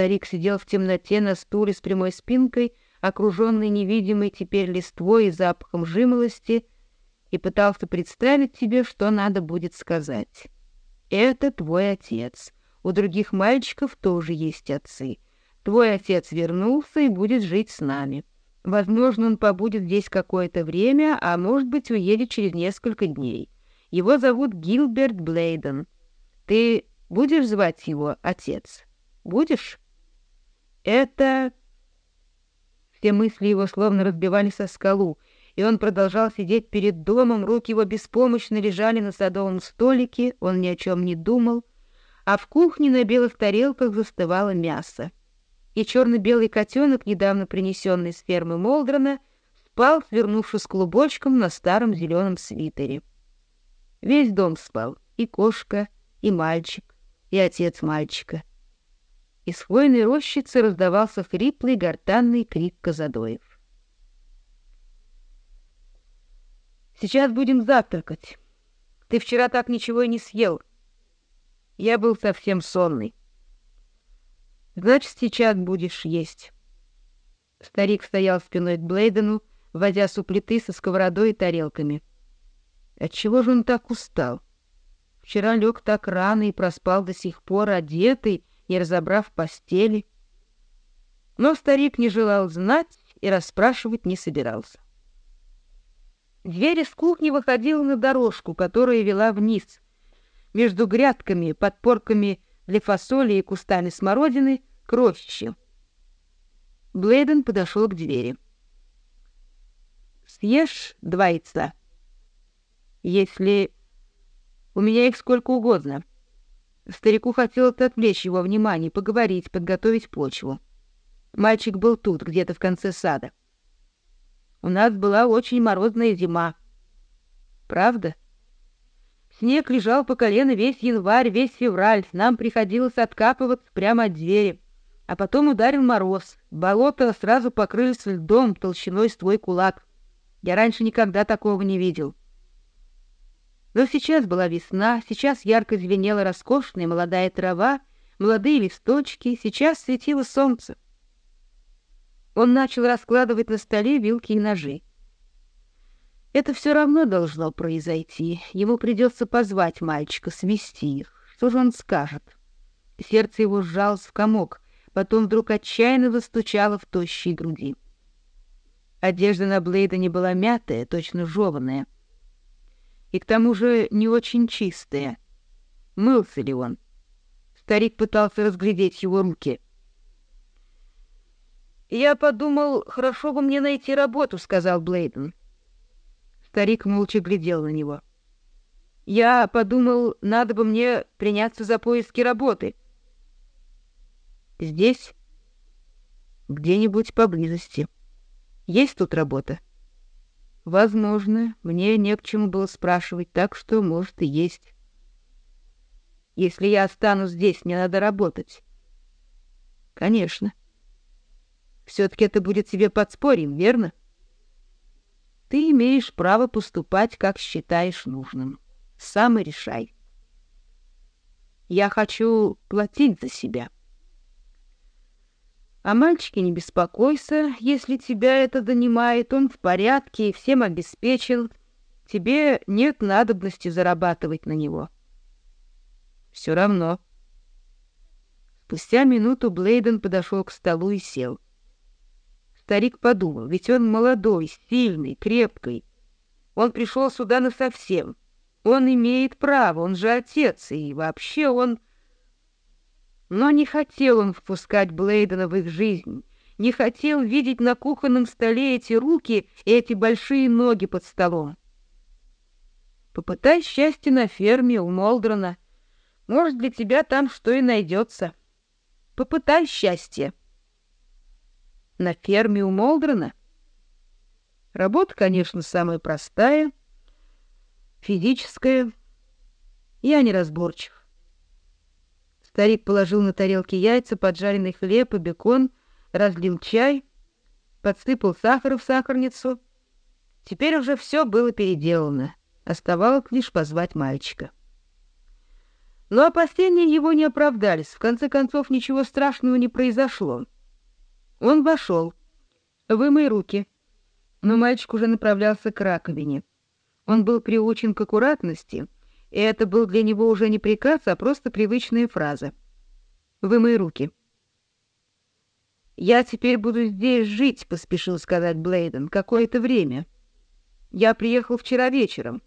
Старик сидел в темноте на стуле с прямой спинкой, окруженный невидимой теперь листвой и запахом жимолости, и пытался представить себе, что надо будет сказать. «Это твой отец. У других мальчиков тоже есть отцы. Твой отец вернулся и будет жить с нами. Возможно, он побудет здесь какое-то время, а может быть, уедет через несколько дней. Его зовут Гилберт Блейден. Ты будешь звать его отец? Будешь?» Это... Все мысли его словно разбивались о скалу, и он продолжал сидеть перед домом, руки его беспомощно лежали на садовом столике, он ни о чем не думал, а в кухне на белых тарелках застывало мясо. И черно-белый котенок, недавно принесенный с фермы Молдрана спал, свернувшись клубочком на старом зеленом свитере. Весь дом спал, и кошка, и мальчик, и отец мальчика — и с хвойной рощицы раздавался хриплый гортанный крик Казадоев. «Сейчас будем завтракать. Ты вчера так ничего и не съел. Я был совсем сонный. Значит, сейчас будешь есть». Старик стоял спиной к Блейдену, водя с плиты со сковородой и тарелками. Отчего же он так устал? Вчера лег так рано и проспал до сих пор одетый, не разобрав постели. Но старик не желал знать и расспрашивать не собирался. Дверь из кухни выходила на дорожку, которая вела вниз. Между грядками, подпорками для фасоли и кустами смородины — кровище. Блейден подошел к двери. «Съешь два яйца?» «Если... У меня их сколько угодно. Старику хотелось отвлечь его внимание, поговорить, подготовить почву. Мальчик был тут, где-то в конце сада. У нас была очень морозная зима. Правда? Снег лежал по колено весь январь, весь февраль. Нам приходилось откапываться прямо от двери. А потом ударил мороз. Болото сразу покрылись льдом толщиной с твой кулак. Я раньше никогда такого не видел. Но сейчас была весна, сейчас ярко звенела роскошная молодая трава, молодые листочки, сейчас светило солнце. Он начал раскладывать на столе вилки и ножи. Это все равно должно произойти. Ему придется позвать мальчика, свести их. Что же он скажет? Сердце его сжалось в комок, потом вдруг отчаянно застучало в тощей груди. Одежда на Блейда не была мятая, точно жеванная — и к тому же не очень чистые. Мылся ли он? Старик пытался разглядеть его руки. «Я подумал, хорошо бы мне найти работу», — сказал Блейден. Старик молча глядел на него. «Я подумал, надо бы мне приняться за поиски работы». «Здесь?» «Где-нибудь поблизости. Есть тут работа?» Возможно, мне не к чему было спрашивать, так что, может, и есть. Если я останусь здесь, мне надо работать. Конечно. Все-таки это будет тебе подспорьем, верно? Ты имеешь право поступать, как считаешь нужным. Сам и решай. Я хочу платить за себя. — а мальчики не беспокойся, если тебя это донимает, он в порядке и всем обеспечил. Тебе нет надобности зарабатывать на него. Все равно. Спустя минуту Блейден подошел к столу и сел. Старик подумал, ведь он молодой, сильный, крепкий. Он пришел сюда насовсем. Он имеет право, он же отец, и вообще он но не хотел он впускать Блейдена в их жизнь, не хотел видеть на кухонном столе эти руки и эти большие ноги под столом. Попытай счастье на ферме у Молдрона. Может, для тебя там что и найдется. Попытай счастье. На ферме у Молдрона? Работа, конечно, самая простая, физическая. Я не разборчив. Старик положил на тарелке яйца, поджаренный хлеб и бекон, разлил чай, подсыпал сахар в сахарницу. Теперь уже все было переделано. Оставалось лишь позвать мальчика. Ну, а Но опасения его не оправдались. В конце концов, ничего страшного не произошло. Он вошел. «Вымой руки». Но мальчик уже направлялся к раковине. Он был приучен к аккуратности — и Это был для него уже не приказ, а просто привычная фраза. «Вымой руки». «Я теперь буду здесь жить», — поспешил сказать Блейден, — «какое-то время. Я приехал вчера вечером».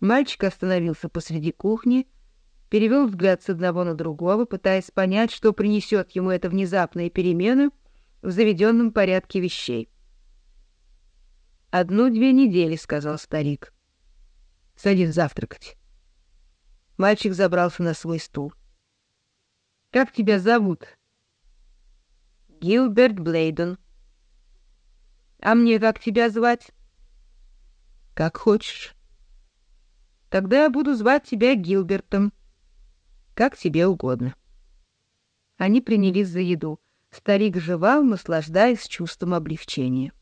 Мальчик остановился посреди кухни, перевел взгляд с одного на другого, пытаясь понять, что принесет ему эта внезапная перемена в заведенном порядке вещей. «Одну-две недели», — сказал старик. — Садин завтракать. Мальчик забрался на свой стул. «Как тебя зовут?» «Гилберт Блейден». «А мне как тебя звать?» «Как хочешь». «Тогда я буду звать тебя Гилбертом». «Как тебе угодно». Они принялись за еду. Старик жевал, наслаждаясь чувством облегчения.